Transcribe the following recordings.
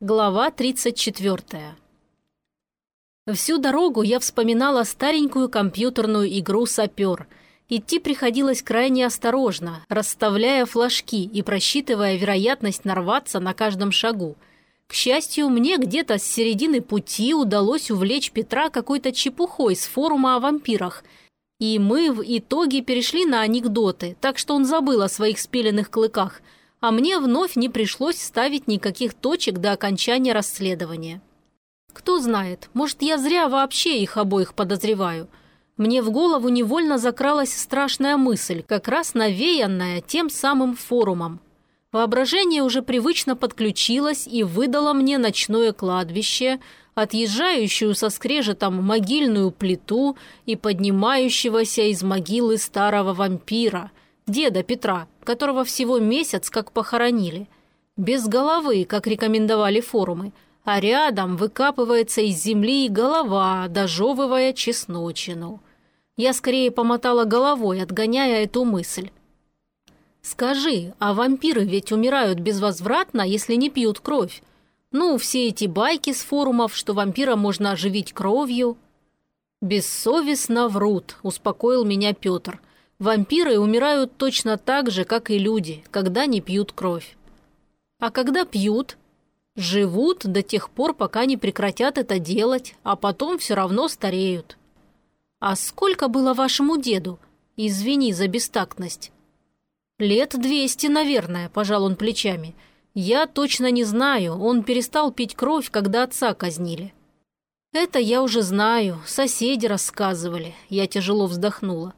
Глава 34. Всю дорогу я вспоминала старенькую компьютерную игру «Сапер». Идти приходилось крайне осторожно, расставляя флажки и просчитывая вероятность нарваться на каждом шагу. К счастью, мне где-то с середины пути удалось увлечь Петра какой-то чепухой с форума о вампирах. И мы в итоге перешли на анекдоты, так что он забыл о своих спиленных клыках – а мне вновь не пришлось ставить никаких точек до окончания расследования. Кто знает, может, я зря вообще их обоих подозреваю. Мне в голову невольно закралась страшная мысль, как раз навеянная тем самым форумом. Воображение уже привычно подключилось и выдало мне ночное кладбище, отъезжающую со скрежетом могильную плиту и поднимающегося из могилы старого вампира, деда Петра, которого всего месяц как похоронили. Без головы, как рекомендовали форумы, а рядом выкапывается из земли голова, дожевывая чесночину. Я скорее помотала головой, отгоняя эту мысль. «Скажи, а вампиры ведь умирают безвозвратно, если не пьют кровь? Ну, все эти байки с форумов, что вампира можно оживить кровью...» «Бессовестно врут», — успокоил меня Петр. Вампиры умирают точно так же, как и люди, когда не пьют кровь. А когда пьют, живут до тех пор, пока не прекратят это делать, а потом все равно стареют. А сколько было вашему деду? Извини за бестактность. Лет двести, наверное, пожал он плечами. Я точно не знаю, он перестал пить кровь, когда отца казнили. Это я уже знаю, соседи рассказывали. Я тяжело вздохнула.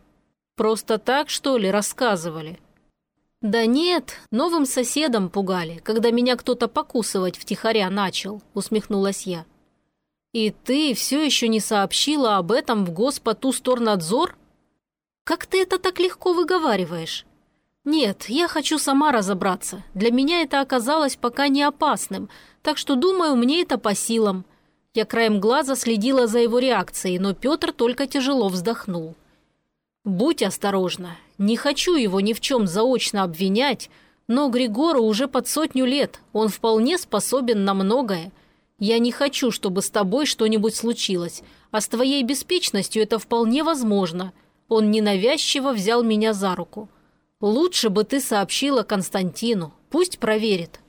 Просто так, что ли, рассказывали?» «Да нет, новым соседом пугали, когда меня кто-то покусывать втихаря начал», — усмехнулась я. «И ты все еще не сообщила об этом в Госпотусторнадзор? Как ты это так легко выговариваешь?» «Нет, я хочу сама разобраться. Для меня это оказалось пока не опасным, так что, думаю, мне это по силам». Я краем глаза следила за его реакцией, но Петр только тяжело вздохнул. «Будь осторожна. Не хочу его ни в чем заочно обвинять, но Григору уже под сотню лет, он вполне способен на многое. Я не хочу, чтобы с тобой что-нибудь случилось, а с твоей беспечностью это вполне возможно». Он ненавязчиво взял меня за руку. «Лучше бы ты сообщила Константину, пусть проверит».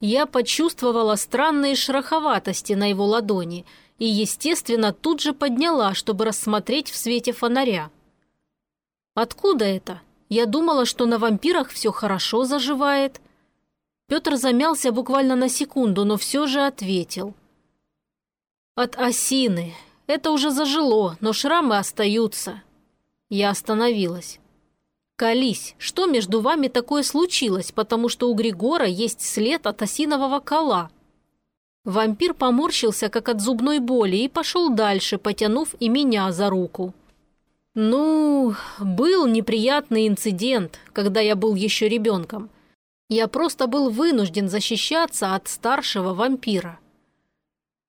Я почувствовала странные шероховатости на его ладони и, естественно, тут же подняла, чтобы рассмотреть в свете фонаря. «Откуда это? Я думала, что на вампирах все хорошо заживает». Петр замялся буквально на секунду, но все же ответил. «От осины. Это уже зажило, но шрамы остаются». Я остановилась. «Колись, что между вами такое случилось, потому что у Григора есть след от осинового кола?» Вампир поморщился, как от зубной боли, и пошел дальше, потянув и меня за руку. «Ну, был неприятный инцидент, когда я был еще ребенком. Я просто был вынужден защищаться от старшего вампира».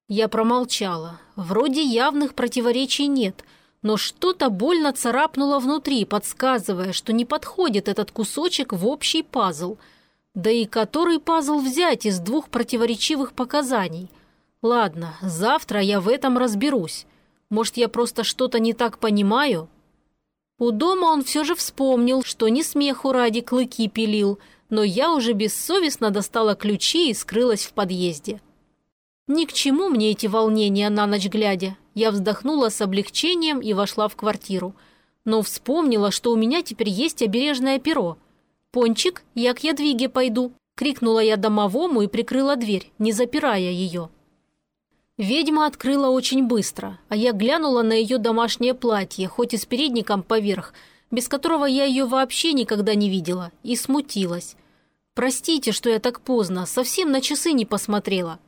Я промолчала. Вроде явных противоречий нет, но что-то больно царапнуло внутри, подсказывая, что не подходит этот кусочек в общий пазл. Да и который пазл взять из двух противоречивых показаний? Ладно, завтра я в этом разберусь. Может, я просто что-то не так понимаю?» У дома он все же вспомнил, что не смеху ради клыки пилил, но я уже бессовестно достала ключи и скрылась в подъезде. Ни к чему мне эти волнения на ночь глядя. Я вздохнула с облегчением и вошла в квартиру. Но вспомнила, что у меня теперь есть обережное перо. «Пончик, я к ядвиге пойду», — крикнула я домовому и прикрыла дверь, не запирая ее. Ведьма открыла очень быстро, а я глянула на ее домашнее платье, хоть и с передником поверх, без которого я ее вообще никогда не видела, и смутилась. «Простите, что я так поздно, совсем на часы не посмотрела».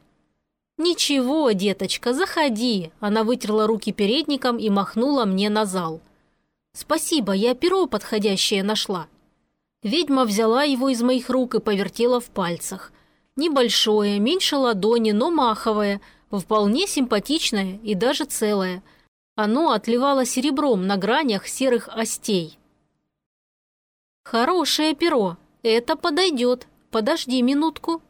«Ничего, деточка, заходи», – она вытерла руки передником и махнула мне на зал. «Спасибо, я перо подходящее нашла». Ведьма взяла его из моих рук и повертела в пальцах. Небольшое, меньше ладони, но маховое – Вполне симпатичное и даже целое. Оно отливало серебром на гранях серых остей. «Хорошее перо. Это подойдет. Подожди минутку».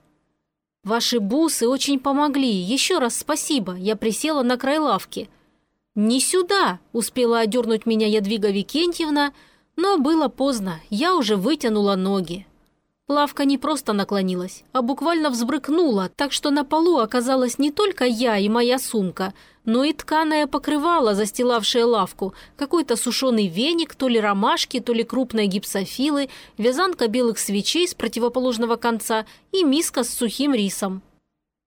«Ваши бусы очень помогли. Еще раз спасибо. Я присела на край лавки». «Не сюда!» – успела одернуть меня Ядвига Викентьевна, но было поздно. Я уже вытянула ноги. Лавка не просто наклонилась, а буквально взбрыкнула, так что на полу оказалась не только я и моя сумка, но и тканое покрывало, застилавшее лавку, какой-то сушеный веник, то ли ромашки, то ли крупные гипсофилы, вязанка белых свечей с противоположного конца и миска с сухим рисом.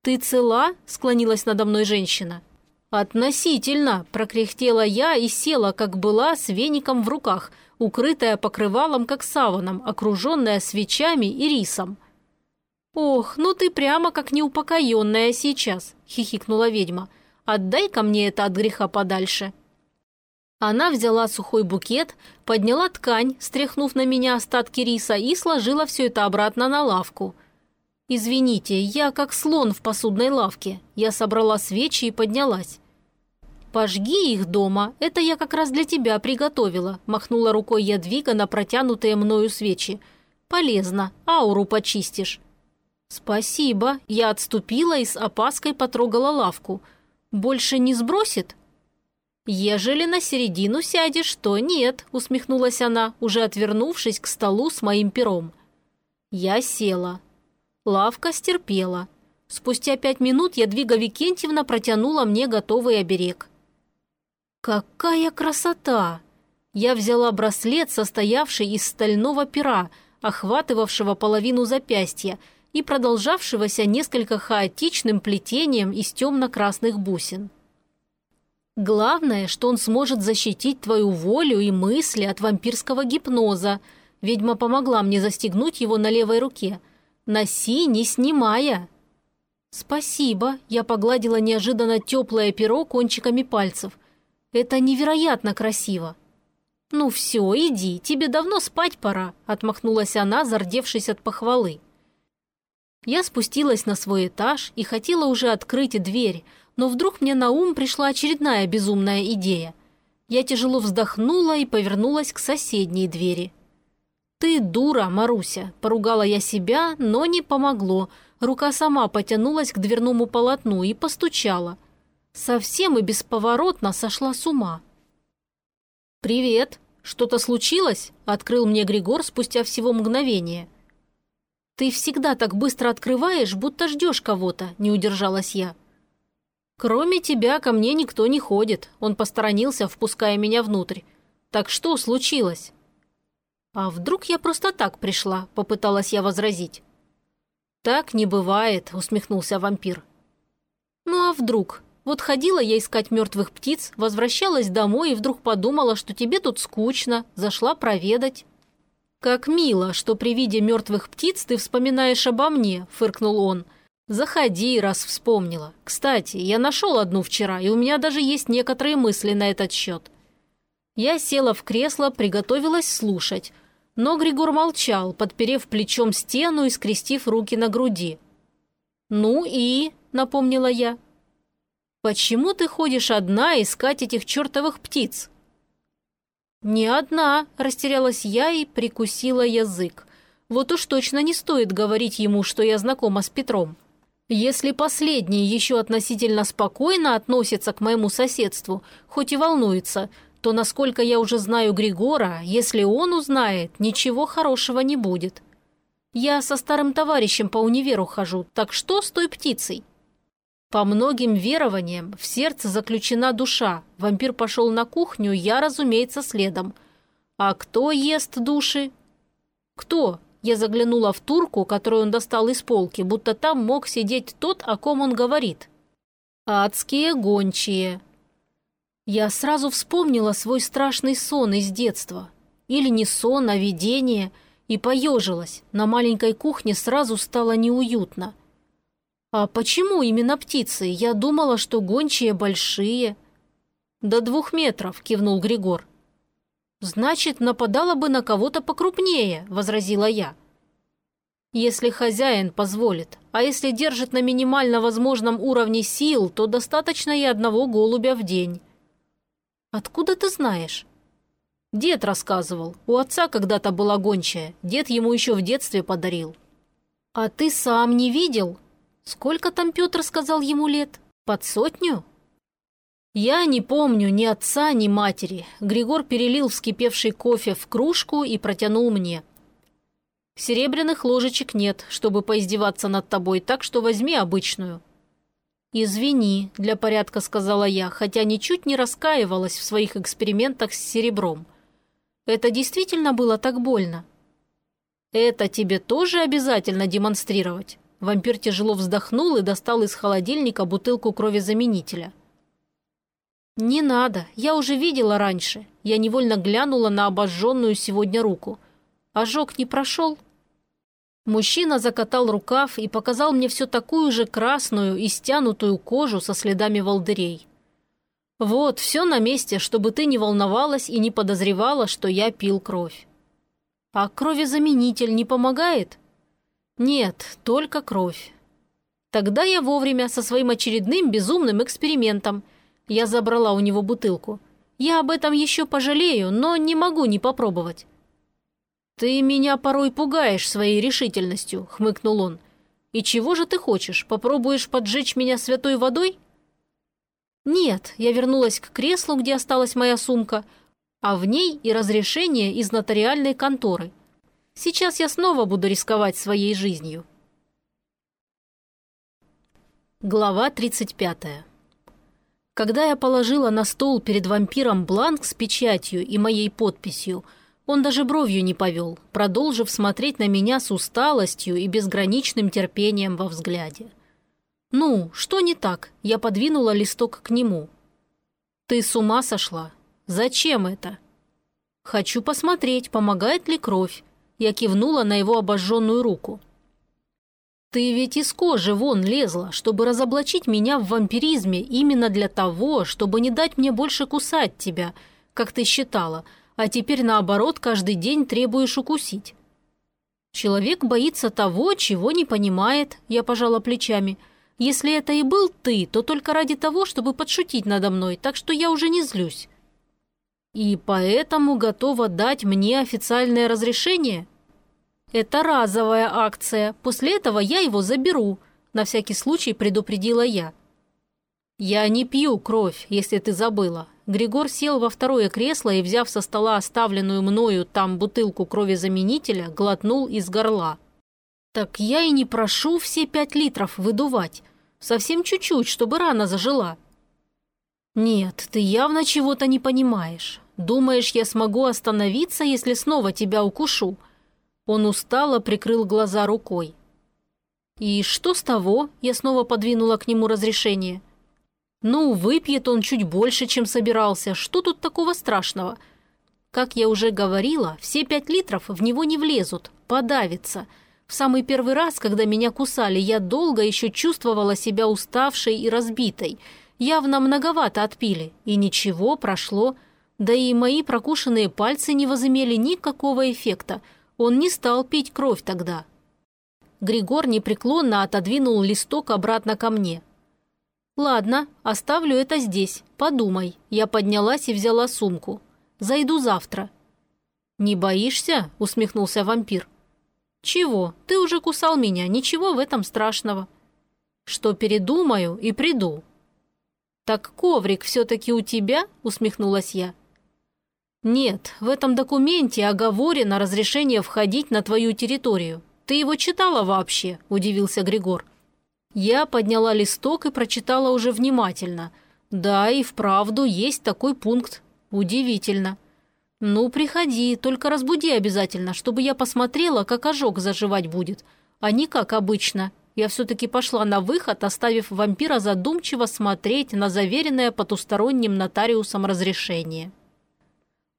«Ты цела?» – склонилась надо мной женщина. «Относительно!» – прокряхтела я и села, как была, с веником в руках – укрытая покрывалом, как саваном, окруженная свечами и рисом. «Ох, ну ты прямо как неупокоенная сейчас», — хихикнула ведьма. «Отдай-ка мне это от греха подальше». Она взяла сухой букет, подняла ткань, стряхнув на меня остатки риса и сложила все это обратно на лавку. «Извините, я как слон в посудной лавке». Я собрала свечи и поднялась. «Пожги их дома, это я как раз для тебя приготовила», махнула рукой Ядвига на протянутые мною свечи. «Полезно, ауру почистишь». «Спасибо», я отступила и с опаской потрогала лавку. «Больше не сбросит?» «Ежели на середину сядешь, то нет», усмехнулась она, уже отвернувшись к столу с моим пером. Я села. Лавка стерпела. Спустя пять минут Ядвига Викентьевна протянула мне готовый оберег. Какая красота! Я взяла браслет, состоявший из стального пера, охватывавшего половину запястья и продолжавшегося несколько хаотичным плетением из темно-красных бусин. Главное, что он сможет защитить твою волю и мысли от вампирского гипноза. Ведьма помогла мне застегнуть его на левой руке. Носи, не снимая. Спасибо, я погладила неожиданно теплое перо кончиками пальцев. Это невероятно красиво». «Ну все, иди, тебе давно спать пора», – отмахнулась она, зардевшись от похвалы. Я спустилась на свой этаж и хотела уже открыть дверь, но вдруг мне на ум пришла очередная безумная идея. Я тяжело вздохнула и повернулась к соседней двери. «Ты дура, Маруся!» – поругала я себя, но не помогло. Рука сама потянулась к дверному полотну и постучала – Совсем и бесповоротно сошла с ума. «Привет! Что-то случилось?» – открыл мне Григор спустя всего мгновение. «Ты всегда так быстро открываешь, будто ждешь кого-то», – не удержалась я. «Кроме тебя ко мне никто не ходит», – он посторонился, впуская меня внутрь. «Так что случилось?» «А вдруг я просто так пришла?» – попыталась я возразить. «Так не бывает», – усмехнулся вампир. «Ну а вдруг? Вот ходила я искать мертвых птиц, возвращалась домой и вдруг подумала, что тебе тут скучно, зашла проведать». «Как мило, что при виде мертвых птиц ты вспоминаешь обо мне», – фыркнул он. «Заходи, раз вспомнила. Кстати, я нашел одну вчера, и у меня даже есть некоторые мысли на этот счет». Я села в кресло, приготовилась слушать. Но Григор молчал, подперев плечом стену и скрестив руки на груди. «Ну и?» – напомнила я. «Почему ты ходишь одна искать этих чертовых птиц?» «Не одна», – растерялась я и прикусила язык. «Вот уж точно не стоит говорить ему, что я знакома с Петром. Если последний еще относительно спокойно относится к моему соседству, хоть и волнуется, то, насколько я уже знаю Григора, если он узнает, ничего хорошего не будет. Я со старым товарищем по универу хожу, так что с той птицей?» По многим верованиям в сердце заключена душа. Вампир пошел на кухню, я, разумеется, следом. А кто ест души? Кто? Я заглянула в турку, которую он достал из полки, будто там мог сидеть тот, о ком он говорит. Адские гончие. Я сразу вспомнила свой страшный сон из детства. Или не сон, а видение, и поежилась. На маленькой кухне сразу стало неуютно. «А почему именно птицы? Я думала, что гончие большие». «До двух метров», – кивнул Григор. «Значит, нападала бы на кого-то покрупнее», – возразила я. «Если хозяин позволит, а если держит на минимально возможном уровне сил, то достаточно и одного голубя в день». «Откуда ты знаешь?» Дед рассказывал. У отца когда-то была гончая. Дед ему еще в детстве подарил. «А ты сам не видел?» Сколько там Петр сказал ему лет? Под сотню? Я не помню ни отца, ни матери. Григор перелил вскипевший кофе в кружку и протянул мне. Серебряных ложечек нет, чтобы поиздеваться над тобой, так что возьми обычную. «Извини», – для порядка сказала я, хотя ничуть не раскаивалась в своих экспериментах с серебром. «Это действительно было так больно?» «Это тебе тоже обязательно демонстрировать?» Вампир тяжело вздохнул и достал из холодильника бутылку крови-заменителя. «Не надо, я уже видела раньше». Я невольно глянула на обожженную сегодня руку. Ожог не прошел?» Мужчина закатал рукав и показал мне все такую же красную и стянутую кожу со следами волдырей. «Вот, все на месте, чтобы ты не волновалась и не подозревала, что я пил кровь». «А кровезаменитель не помогает?» «Нет, только кровь». Тогда я вовремя со своим очередным безумным экспериментом. Я забрала у него бутылку. Я об этом еще пожалею, но не могу не попробовать. «Ты меня порой пугаешь своей решительностью», — хмыкнул он. «И чего же ты хочешь? Попробуешь поджечь меня святой водой?» «Нет», — я вернулась к креслу, где осталась моя сумка, а в ней и разрешение из нотариальной конторы. Сейчас я снова буду рисковать своей жизнью. Глава 35. Когда я положила на стол перед вампиром бланк с печатью и моей подписью — он даже бровью не повел, продолжив смотреть на меня с усталостью и безграничным терпением во взгляде. «Ну, что не так?» Я подвинула листок к нему. «Ты с ума сошла? Зачем это?» «Хочу посмотреть, помогает ли кровь». Я кивнула на его обожженную руку. «Ты ведь из кожи вон лезла, чтобы разоблачить меня в вампиризме именно для того, чтобы не дать мне больше кусать тебя, как ты считала, а теперь, наоборот, каждый день требуешь укусить. Человек боится того, чего не понимает, я пожала плечами. Если это и был ты, то только ради того, чтобы подшутить надо мной, так что я уже не злюсь. И поэтому готова дать мне официальное разрешение? Это разовая акция, после этого я его заберу, на всякий случай предупредила я. Я не пью кровь, если ты забыла. Григор сел во второе кресло и, взяв со стола оставленную мною там бутылку крови-заменителя, глотнул из горла. «Так я и не прошу все пять литров выдувать. Совсем чуть-чуть, чтобы рана зажила». «Нет, ты явно чего-то не понимаешь. Думаешь, я смогу остановиться, если снова тебя укушу?» Он устало прикрыл глаза рукой. «И что с того?» – я снова подвинула к нему разрешение – ну, выпьет он чуть больше, чем собирался. Что тут такого страшного? Как я уже говорила, все пять литров в него не влезут, подавится. В самый первый раз, когда меня кусали, я долго еще чувствовала себя уставшей и разбитой. Явно многовато отпили. И ничего, прошло. Да и мои прокушенные пальцы не возымели никакого эффекта. Он не стал пить кровь тогда. Григор непреклонно отодвинул листок обратно ко мне – «Ладно, оставлю это здесь. Подумай». Я поднялась и взяла сумку. «Зайду завтра». «Не боишься?» – усмехнулся вампир. «Чего? Ты уже кусал меня. Ничего в этом страшного». «Что передумаю и приду». «Так коврик все-таки у тебя?» – усмехнулась я. «Нет, в этом документе оговорено разрешение входить на твою территорию. Ты его читала вообще?» – удивился Григор. Я подняла листок и прочитала уже внимательно. Да, и вправду есть такой пункт. Удивительно. Ну, приходи, только разбуди обязательно, чтобы я посмотрела, как ожог заживать будет. А не как обычно. Я все-таки пошла на выход, оставив вампира задумчиво смотреть на заверенное потусторонним нотариусом разрешение.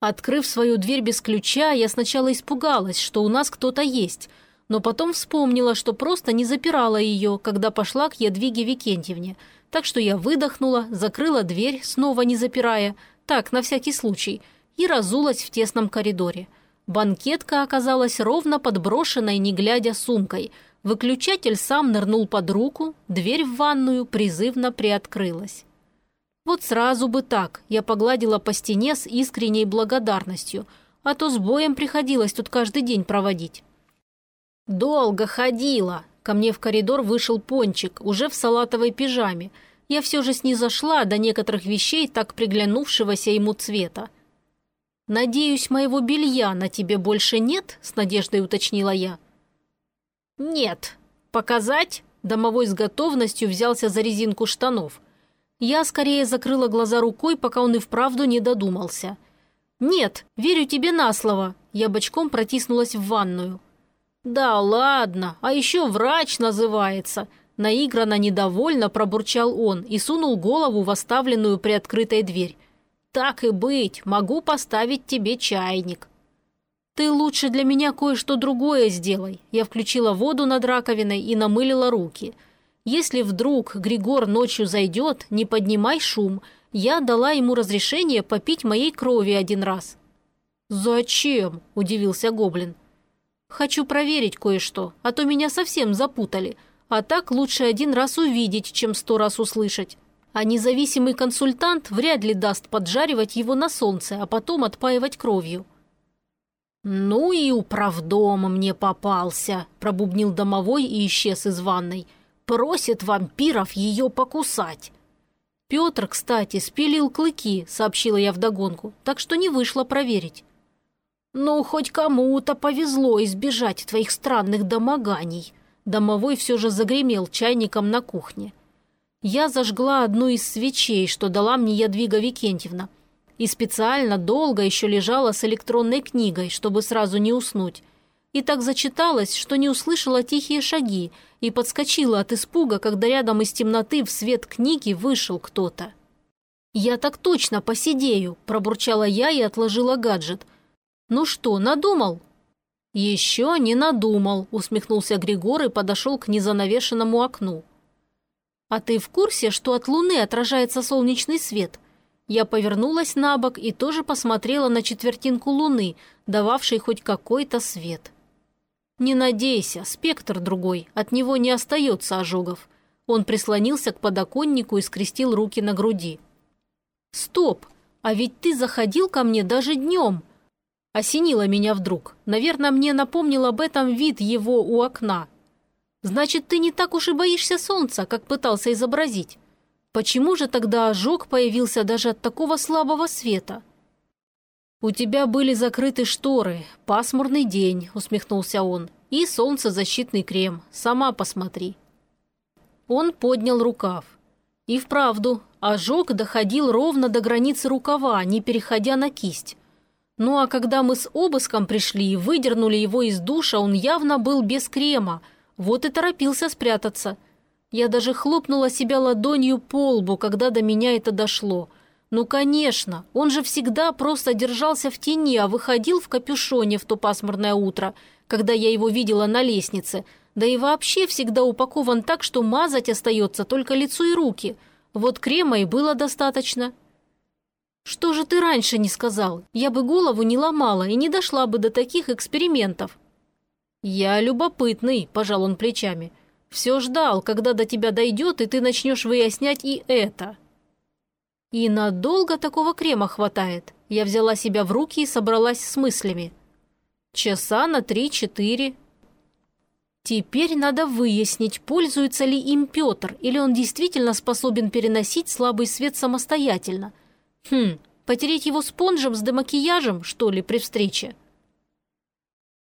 Открыв свою дверь без ключа, я сначала испугалась, что у нас кто-то есть – но потом вспомнила, что просто не запирала ее, когда пошла к Ядвиге Викентьевне. Так что я выдохнула, закрыла дверь, снова не запирая, так, на всякий случай, и разулась в тесном коридоре. Банкетка оказалась ровно подброшенной, не глядя, сумкой. Выключатель сам нырнул под руку, дверь в ванную призывно приоткрылась. Вот сразу бы так, я погладила по стене с искренней благодарностью, а то с боем приходилось тут каждый день проводить. «Долго ходила!» Ко мне в коридор вышел пончик, уже в салатовой пижаме. Я все же снизошла до некоторых вещей, так приглянувшегося ему цвета. «Надеюсь, моего белья на тебе больше нет?» – с надеждой уточнила я. «Нет. Показать?» – домовой с готовностью взялся за резинку штанов. Я скорее закрыла глаза рукой, пока он и вправду не додумался. «Нет, верю тебе на слово». Я бочком протиснулась в ванную. «Да ладно, а еще врач называется!» Наигранно недовольно пробурчал он и сунул голову в оставленную приоткрытой дверь. «Так и быть, могу поставить тебе чайник». «Ты лучше для меня кое-что другое сделай». Я включила воду над раковиной и намылила руки. «Если вдруг Григор ночью зайдет, не поднимай шум. Я дала ему разрешение попить моей крови один раз». «Зачем?» – удивился Гоблин. «Хочу проверить кое-что, а то меня совсем запутали. А так лучше один раз увидеть, чем сто раз услышать. А независимый консультант вряд ли даст поджаривать его на солнце, а потом отпаивать кровью». «Ну и управдом мне попался», – пробубнил домовой и исчез из ванной. «Просит вампиров ее покусать». «Петр, кстати, спилил клыки», – сообщила я вдогонку, так что не вышло проверить. «Ну, хоть кому-то повезло избежать твоих странных домоганий». Домовой все же загремел чайником на кухне. Я зажгла одну из свечей, что дала мне Ядвига Викентьевна, и специально долго еще лежала с электронной книгой, чтобы сразу не уснуть. И так зачиталась, что не услышала тихие шаги и подскочила от испуга, когда рядом из темноты в свет книги вышел кто-то. «Я так точно посидею», – пробурчала я и отложила гаджет – «Ну что, надумал?» «Еще не надумал», – усмехнулся Григор и подошел к незанавешенному окну. «А ты в курсе, что от луны отражается солнечный свет?» Я повернулась на бок и тоже посмотрела на четвертинку луны, дававшей хоть какой-то свет. «Не надейся, спектр другой, от него не остается ожогов». Он прислонился к подоконнику и скрестил руки на груди. «Стоп! А ведь ты заходил ко мне даже днем!» Осенило меня вдруг. Наверное, мне напомнил об этом вид его у окна. Значит, ты не так уж и боишься солнца, как пытался изобразить. Почему же тогда ожог появился даже от такого слабого света? «У тебя были закрыты шторы, пасмурный день», — усмехнулся он, «и солнцезащитный крем. Сама посмотри». Он поднял рукав. И вправду, ожог доходил ровно до границы рукава, не переходя на кисть. Ну а когда мы с обыском пришли и выдернули его из душа, он явно был без крема, вот и торопился спрятаться. Я даже хлопнула себя ладонью по лбу, когда до меня это дошло. Ну, конечно, он же всегда просто держался в тени, а выходил в капюшоне в то пасмурное утро, когда я его видела на лестнице. Да и вообще всегда упакован так, что мазать остается только лицо и руки. Вот крема и было достаточно. «Что же ты раньше не сказал? Я бы голову не ломала и не дошла бы до таких экспериментов». «Я любопытный», – пожал он плечами. «Все ждал, когда до тебя дойдет, и ты начнешь выяснять и это». «И надолго такого крема хватает?» Я взяла себя в руки и собралась с мыслями. «Часа на три-четыре». Теперь надо выяснить, пользуется ли им Петр, или он действительно способен переносить слабый свет самостоятельно – Хм, потереть его спонжем с демакияжем, что ли, при встрече?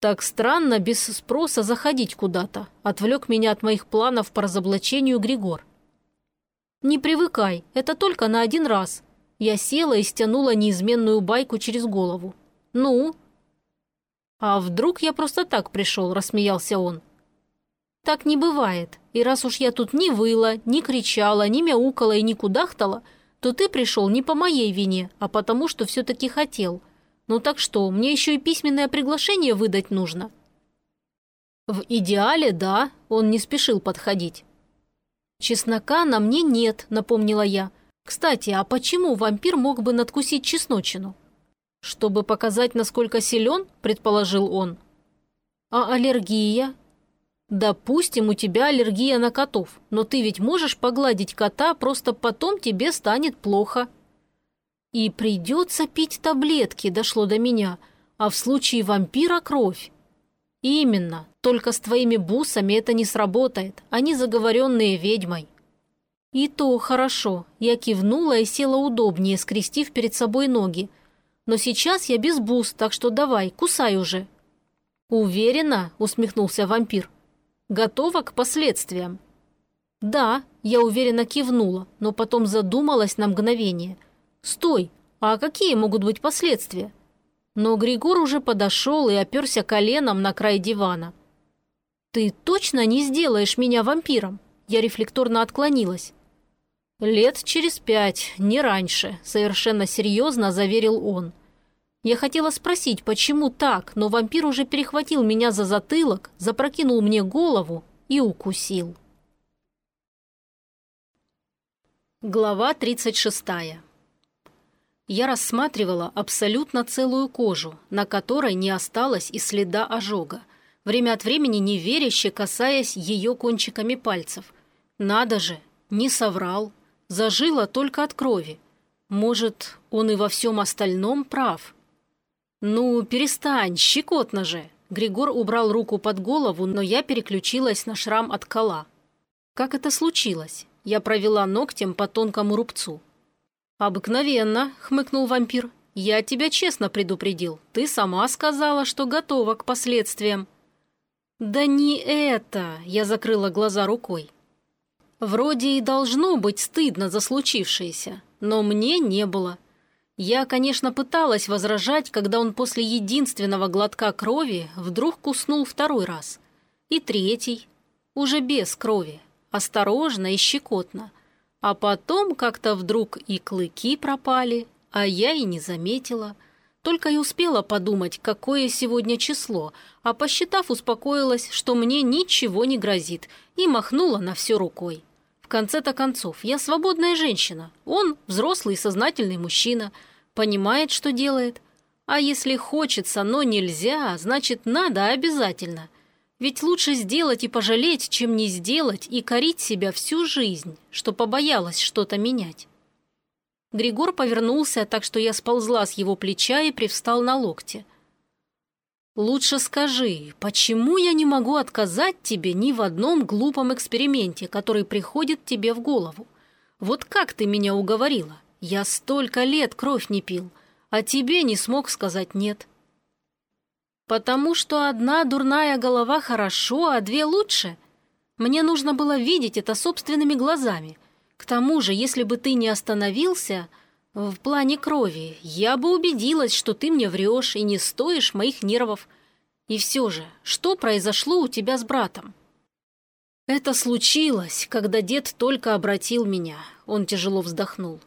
Так странно без спроса заходить куда-то. Отвлек меня от моих планов по разоблачению Григор. Не привыкай, это только на один раз. Я села и стянула неизменную байку через голову. Ну? А вдруг я просто так пришел, рассмеялся он. Так не бывает. И раз уж я тут не выла, не кричала, не мяукала и не кудахтала – то ты пришел не по моей вине, а потому, что все-таки хотел. Ну так что, мне еще и письменное приглашение выдать нужно?» «В идеале, да», – он не спешил подходить. «Чеснока на мне нет», – напомнила я. «Кстати, а почему вампир мог бы надкусить чесночину?» «Чтобы показать, насколько силен», – предположил он. «А аллергия?» Допустим, у тебя аллергия на котов, но ты ведь можешь погладить кота, просто потом тебе станет плохо. И придется пить таблетки, дошло до меня, а в случае вампира кровь. Именно, только с твоими бусами это не сработает, они заговоренные ведьмой». «И то хорошо», – я кивнула и села удобнее, скрестив перед собой ноги. «Но сейчас я без бус, так что давай, кусай уже». «Уверена?» – усмехнулся вампир. «Готова к последствиям?» «Да», – я уверенно кивнула, но потом задумалась на мгновение. «Стой, а какие могут быть последствия?» Но Григор уже подошел и оперся коленом на край дивана. «Ты точно не сделаешь меня вампиром?» Я рефлекторно отклонилась. «Лет через пять, не раньше», – совершенно серьезно заверил он. Я хотела спросить, почему так, но вампир уже перехватил меня за затылок, запрокинул мне голову и укусил. Глава 36. Я рассматривала абсолютно целую кожу, на которой не осталось и следа ожога, время от времени неверяще касаясь ее кончиками пальцев. Надо же, не соврал, зажила только от крови. Может, он и во всем остальном прав? Ну, перестань, щекотно же. Григор убрал руку под голову, но я переключилась на шрам от кола. Как это случилось? Я провела ногтем по тонкому рубцу. «Обыкновенно», — хмыкнул вампир. «Я тебя честно предупредил. Ты сама сказала, что готова к последствиям». «Да не это!» — я закрыла глаза рукой. Вроде и должно быть стыдно за случившееся, но мне не было. Я, конечно, пыталась возражать, когда он после единственного глотка крови вдруг куснул второй раз. И третий, уже без крови осторожно и щекотно. А потом как-то вдруг и клыки пропали, а я и не заметила. Только и успела подумать, какое сегодня число, а посчитав, успокоилась, что мне ничего не грозит, и махнула на все рукой. В конце-то концов, я свободная женщина, он взрослый сознательный мужчина, понимает, что делает. А если хочется, но нельзя, значит, надо обязательно. Ведь лучше сделать и пожалеть, чем не сделать и корить себя всю жизнь, что побоялась что-то менять. Григор повернулся, так что я сползла с его плеча и привстал на локте. «Лучше скажи, почему я не могу отказать тебе ни в одном глупом эксперименте, который приходит тебе в голову? Вот как ты меня уговорила? Я столько лет кровь не пил, а тебе не смог сказать «нет». «Потому что одна дурная голова хорошо, а две лучше. Мне нужно было видеть это собственными глазами. К тому же, если бы ты не остановился в плане крови, я бы убедилась, что ты мне врешь и не стоишь моих нервов. И все же, что произошло у тебя с братом?» «Это случилось, когда дед только обратил меня», — он тяжело вздохнул.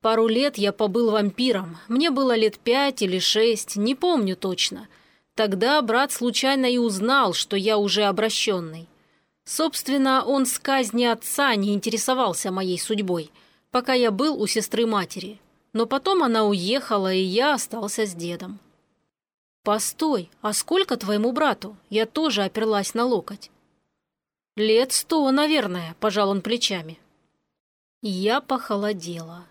«Пару лет я побыл вампиром, мне было лет пять или шесть, не помню точно». Тогда брат случайно и узнал, что я уже обращенный. Собственно, он с казни отца не интересовался моей судьбой, пока я был у сестры матери. Но потом она уехала, и я остался с дедом. «Постой, а сколько твоему брату?» Я тоже оперлась на локоть. «Лет сто, наверное», – пожал он плечами. Я похолодела.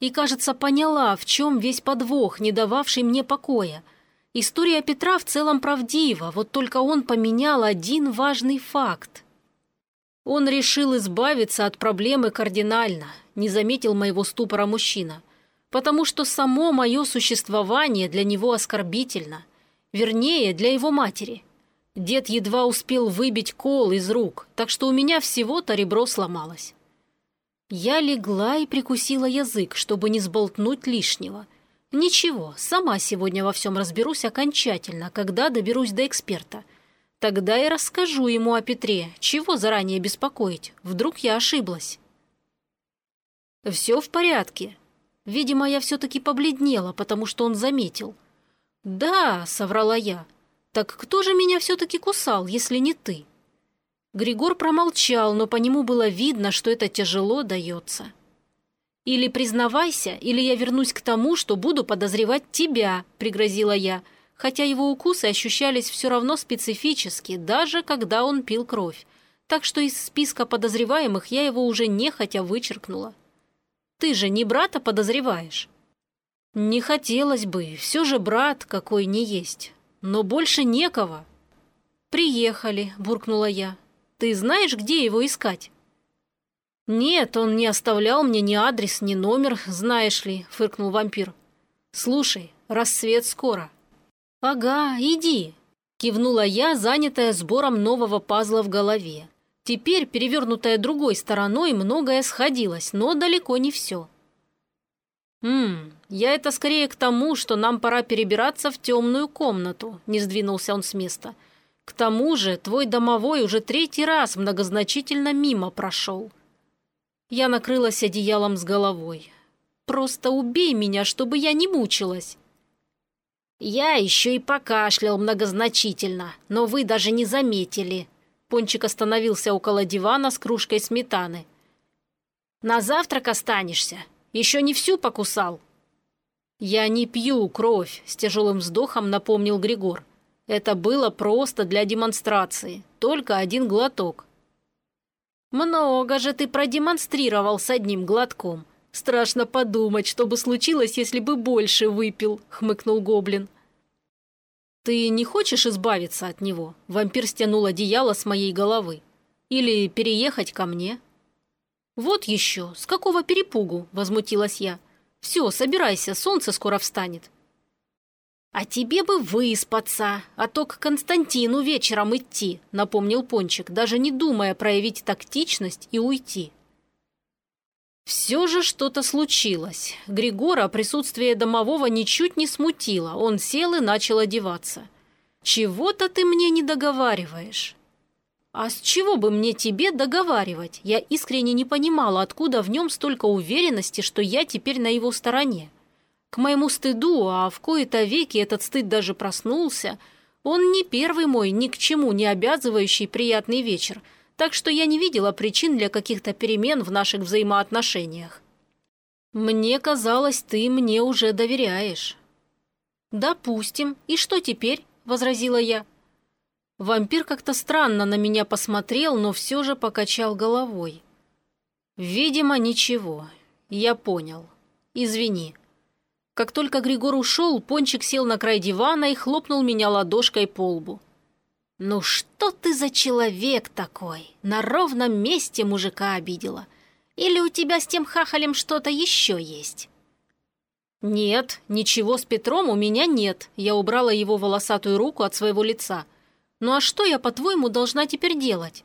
И, кажется, поняла, в чем весь подвох, не дававший мне покоя – История Петра в целом правдива, вот только он поменял один важный факт. Он решил избавиться от проблемы кардинально, не заметил моего ступора мужчина, потому что само мое существование для него оскорбительно, вернее, для его матери. Дед едва успел выбить кол из рук, так что у меня всего-то ребро сломалось. Я легла и прикусила язык, чтобы не сболтнуть лишнего – Ничего, сама сегодня во всем разберусь окончательно, когда доберусь до эксперта. Тогда и расскажу ему о Петре, чего заранее беспокоить, вдруг я ошиблась. Все в порядке. Видимо, я все-таки побледнела, потому что он заметил. «Да», — соврала я. «Так кто же меня все-таки кусал, если не ты?» Григор промолчал, но по нему было видно, что это тяжело дается. «Или признавайся, или я вернусь к тому, что буду подозревать тебя», – пригрозила я, хотя его укусы ощущались все равно специфически, даже когда он пил кровь. Так что из списка подозреваемых я его уже нехотя вычеркнула. «Ты же не брата подозреваешь?» «Не хотелось бы, все же брат какой не есть. Но больше некого». «Приехали», – буркнула я. «Ты знаешь, где его искать?» «Нет, он не оставлял мне ни адрес, ни номер, знаешь ли», – фыркнул вампир. «Слушай, рассвет скоро». «Ага, иди», – кивнула я, занятая сбором нового пазла в голове. Теперь, перевернутая другой стороной, многое сходилось, но далеко не все. «Ммм, я это скорее к тому, что нам пора перебираться в темную комнату», – не сдвинулся он с места. «К тому же твой домовой уже третий раз многозначительно мимо прошел». Я накрылась одеялом с головой. «Просто убей меня, чтобы я не мучилась!» «Я еще и покашлял многозначительно, но вы даже не заметили». Пончик остановился около дивана с кружкой сметаны. «На завтрак останешься? Еще не всю покусал?» «Я не пью кровь», – с тяжелым вздохом напомнил Григор. «Это было просто для демонстрации. Только один глоток. «Много же ты продемонстрировал с одним глотком. Страшно подумать, что бы случилось, если бы больше выпил», — хмыкнул гоблин. «Ты не хочешь избавиться от него?» Вампир стянул одеяло с моей головы. «Или переехать ко мне?» «Вот еще! С какого перепугу?» – возмутилась я. «Все, собирайся, солнце скоро встанет». «А тебе бы выспаться, а то к Константину вечером идти», — напомнил Пончик, даже не думая проявить тактичность и уйти. Все же что-то случилось. Григора присутствие домового ничуть не смутило. Он сел и начал одеваться. «Чего-то ты мне не договариваешь». «А с чего бы мне тебе договаривать? Я искренне не понимала, откуда в нем столько уверенности, что я теперь на его стороне. К моему стыду, а в кои-то веки этот стыд даже проснулся, он не первый мой ни к чему не обязывающий приятный вечер, так что я не видела причин для каких-то перемен в наших взаимоотношениях. «Мне казалось, ты мне уже доверяешь». «Допустим. И что теперь?» – возразила я. Вампир как-то странно на меня посмотрел, но все же покачал головой. «Видимо, ничего. Я понял. Извини». Как только Григор ушел, Пончик сел на край дивана и хлопнул меня ладошкой по лбу. «Ну что ты за человек такой? На ровном месте мужика обидела. Или у тебя с тем хахалем что-то еще есть?» «Нет, ничего с Петром у меня нет». Я убрала его волосатую руку от своего лица. «Ну а что я, по-твоему, должна теперь делать?»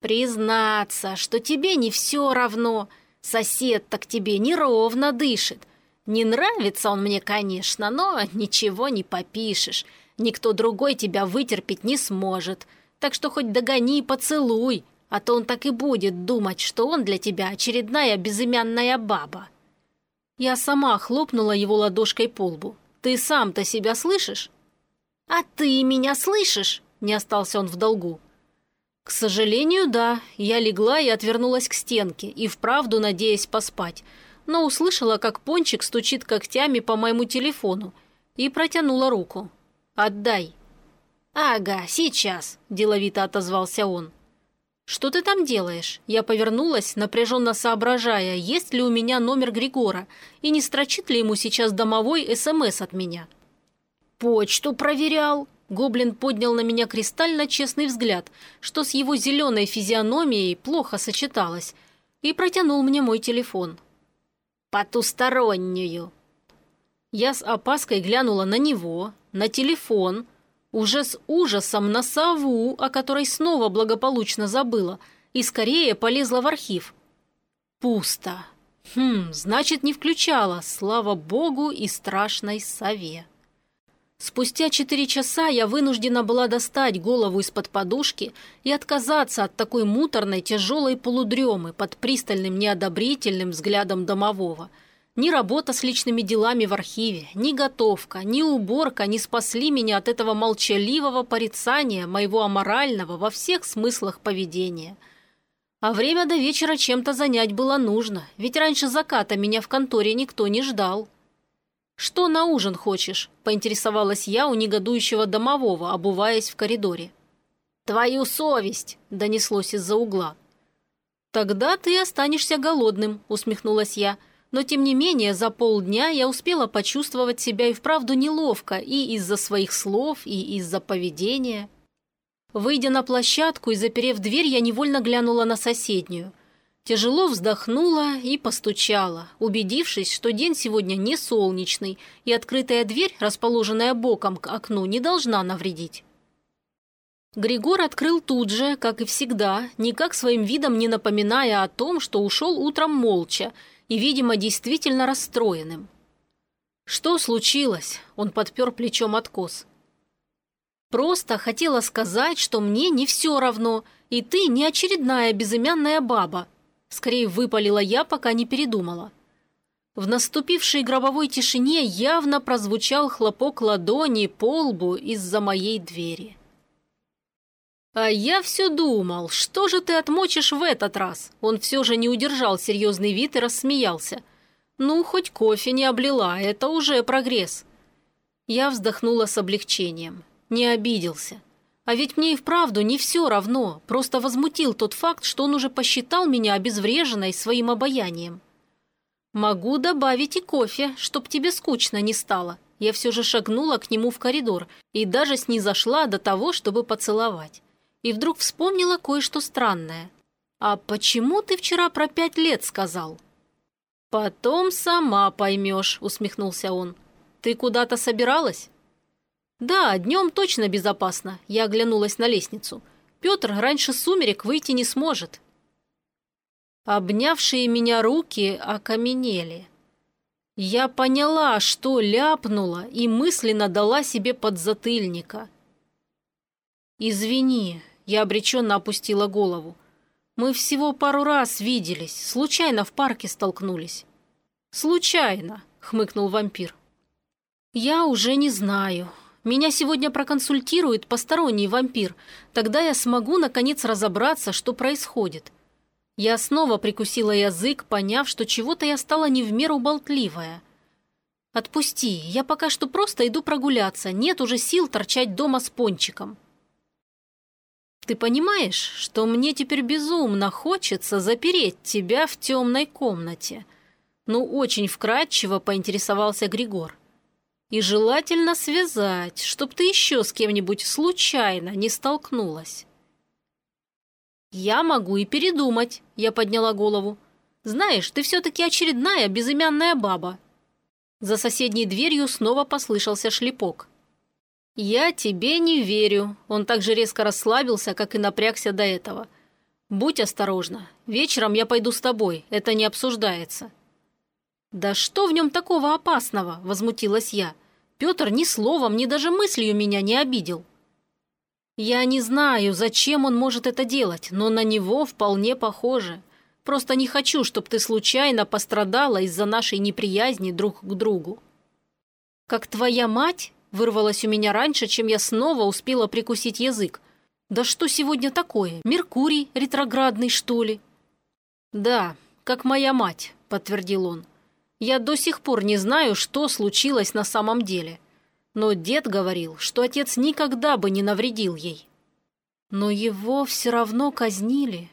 «Признаться, что тебе не все равно. Сосед так тебе неровно дышит. Не нравится он мне, конечно, но ничего не попишешь. Никто другой тебя вытерпеть не сможет. Так что хоть догони и поцелуй, а то он так и будет думать, что он для тебя очередная безымянная баба». Я сама хлопнула его ладошкой по лбу. «Ты сам-то себя слышишь?» «А ты меня слышишь?» Не остался он в долгу. К сожалению, да. Я легла и отвернулась к стенке, и вправду надеясь поспать – но услышала, как Пончик стучит когтями по моему телефону и протянула руку. «Отдай». «Ага, сейчас», – деловито отозвался он. «Что ты там делаешь?» Я повернулась, напряженно соображая, есть ли у меня номер Григора и не строчит ли ему сейчас домовой СМС от меня. «Почту проверял», Гоблин поднял на меня кристально честный взгляд, что с его зеленой физиономией плохо сочеталось, и протянул мне мой телефон потустороннюю». Я с опаской глянула на него, на телефон, уже с ужасом на сову, о которой снова благополучно забыла, и скорее полезла в архив. Пусто. Хм, значит, не включала, слава богу и страшной сове. Спустя четыре часа я вынуждена была достать голову из-под подушки и отказаться от такой муторной тяжелой полудремы под пристальным неодобрительным взглядом домового. Ни работа с личными делами в архиве, ни готовка, ни уборка не спасли меня от этого молчаливого порицания моего аморального во всех смыслах поведения. А время до вечера чем-то занять было нужно, ведь раньше заката меня в конторе никто не ждал. «Что на ужин хочешь?» – поинтересовалась я у негодующего домового, обуваясь в коридоре. «Твою совесть!» – донеслось из-за угла. «Тогда ты останешься голодным», – усмехнулась я. Но тем не менее за полдня я успела почувствовать себя и вправду неловко и из-за своих слов, и из-за поведения. Выйдя на площадку и заперев дверь, я невольно глянула на соседнюю. Тяжело вздохнула и постучала, убедившись, что день сегодня не солнечный, и открытая дверь, расположенная боком к окну, не должна навредить. Григор открыл тут же, как и всегда, никак своим видом не напоминая о том, что ушел утром молча и, видимо, действительно расстроенным. «Что случилось?» – он подпер плечом откос. «Просто хотела сказать, что мне не все равно, и ты не очередная безымянная баба», Скорее выпалила я, пока не передумала. В наступившей гробовой тишине явно прозвучал хлопок ладони по лбу из-за моей двери. «А я все думал, что же ты отмочишь в этот раз?» Он все же не удержал серьезный вид и рассмеялся. «Ну, хоть кофе не облила, это уже прогресс». Я вздохнула с облегчением. Не обиделся. А ведь мне и вправду не все равно, просто возмутил тот факт, что он уже посчитал меня обезвреженной своим обаянием. «Могу добавить и кофе, чтоб тебе скучно не стало». Я все же шагнула к нему в коридор и даже снизошла до того, чтобы поцеловать. И вдруг вспомнила кое-что странное. «А почему ты вчера про пять лет сказал?» «Потом сама поймешь», — усмехнулся он. «Ты куда-то собиралась?» «Да, днем точно безопасно», – я оглянулась на лестницу. «Петр раньше сумерек выйти не сможет». Обнявшие меня руки окаменели. Я поняла, что ляпнула, и мысленно дала себе подзатыльника. «Извини», – я обреченно опустила голову. «Мы всего пару раз виделись, случайно в парке столкнулись». «Случайно», – хмыкнул вампир. «Я уже не знаю. Меня сегодня проконсультирует посторонний вампир. Тогда я смогу, наконец, разобраться, что происходит. Я снова прикусила язык, поняв, что чего-то я стала не в меру болтливая. «Отпусти, я пока что просто иду прогуляться, нет уже сил торчать дома с пончиком». «Ты понимаешь, что мне теперь безумно хочется запереть тебя в темной комнате?» Ну, очень вкратчиво поинтересовался Григор. И желательно связать, чтоб ты еще с кем-нибудь случайно не столкнулась. «Я могу и передумать», — я подняла голову. «Знаешь, ты все-таки очередная безымянная баба». За соседней дверью снова послышался шлепок. «Я тебе не верю», — он так же резко расслабился, как и напрягся до этого. «Будь осторожна. Вечером я пойду с тобой, это не обсуждается». «Да что в нем такого опасного?» – возмутилась я. Петр ни словом, ни даже мыслью меня не обидел. Я не знаю, зачем он может это делать, но на него вполне похоже. Просто не хочу, чтобы ты случайно пострадала из-за нашей неприязни друг к другу. Как твоя мать вырвалась у меня раньше, чем я снова успела прикусить язык. Да что сегодня такое? Меркурий ретроградный, что ли? Да, как моя мать, подтвердил он. Я до сих пор не знаю, что случилось на самом деле. Но дед говорил, что отец никогда бы не навредил ей. Но его все равно казнили.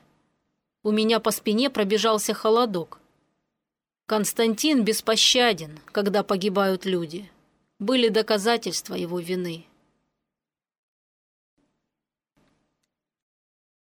У меня по спине пробежался холодок. Константин беспощаден, когда погибают люди. Были доказательства его вины.